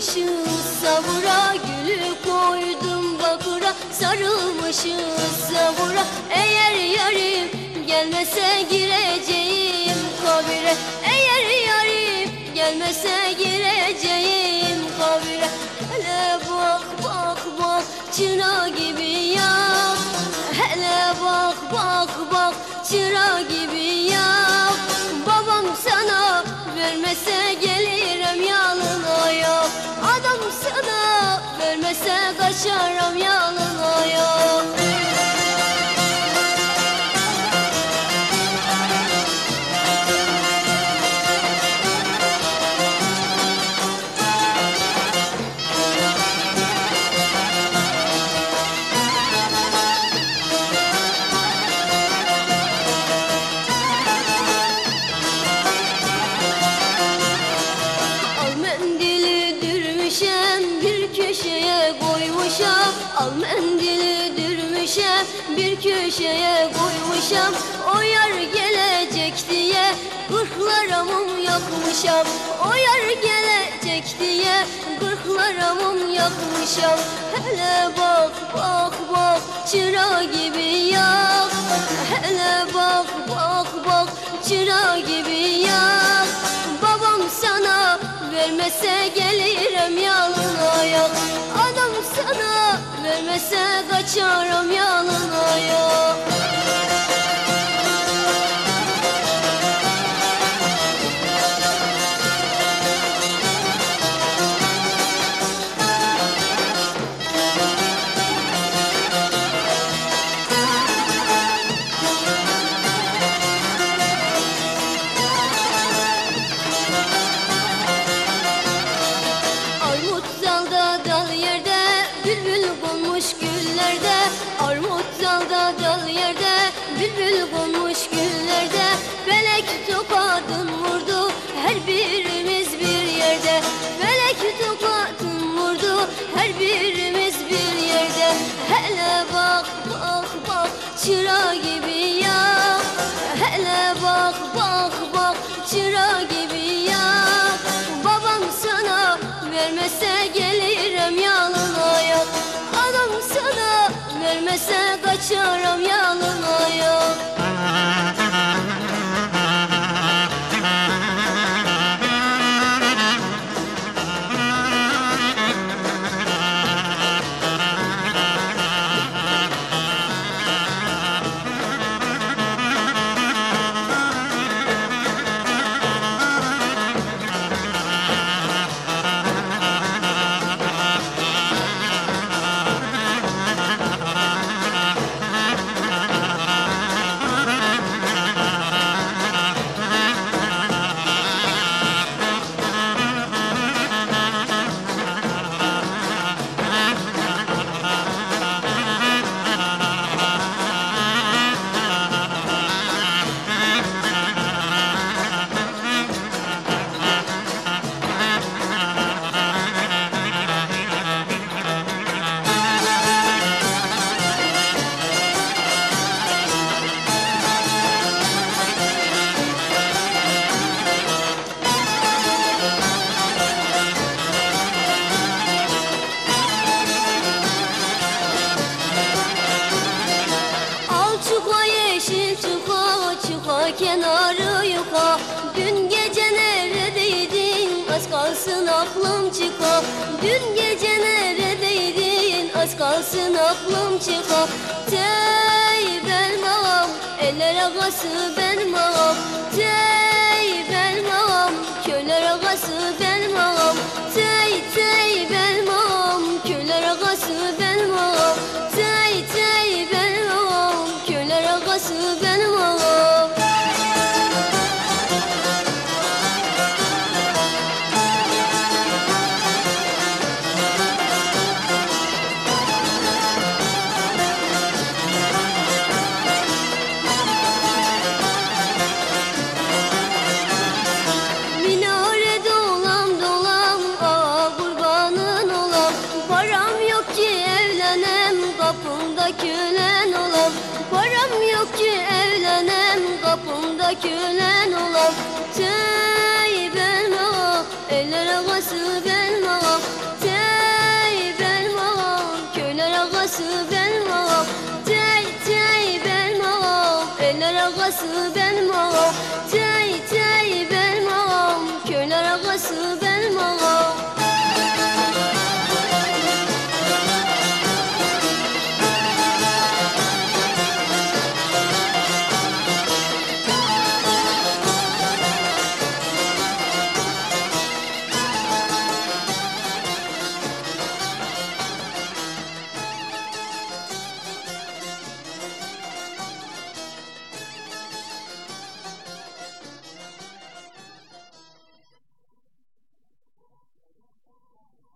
sarılmışız savura Gülü koydum vapura. Sarılmışız savura Eğer yarim gelmese gireceğim kabire. Eğer yarim gelmese gireceğim kabire. Hele bak bak bak çıra gibi yan Hele bak bak. Vermese kaçarım yanına ya bir köşeye koymuşam O yar gelecek diye. Kırklara mum yakmışam O yar gelecek diye. Kırklara mum yakmışam Hele bak bak bak çıra gibi yak. Hele bak bak bak çıra gibi yak. Babam sana vermese gelirim sana vermese kaçarım yanına ya Bülbül konmuş güllerde Felek tokadın vurdu Her birimiz bir yerde. Felek tokadın vurdu Her birimiz bir yerde. Hele bak bak bak Çıra gibi yak Hele bak bak bak Çıra gibi yak Babam sana vermese gelirim yanına ya Adam sana vermese kaçarım yanına ya kenarı yuka Dün gece neredeydin? Az kalsın aklım çıka Dün gece neredeydin? Az kalsın aklım çıka Tey benim ağam eller ağası benim ağam Tey benim ağam köyler ağası benim yok ki evlenem kapında külen olam. Param yok ki evlenem kapında külen olam. Tey ben eller ağası ben ağam Tey köyler ağası ben ağam Tey tey eller ağası ben ağam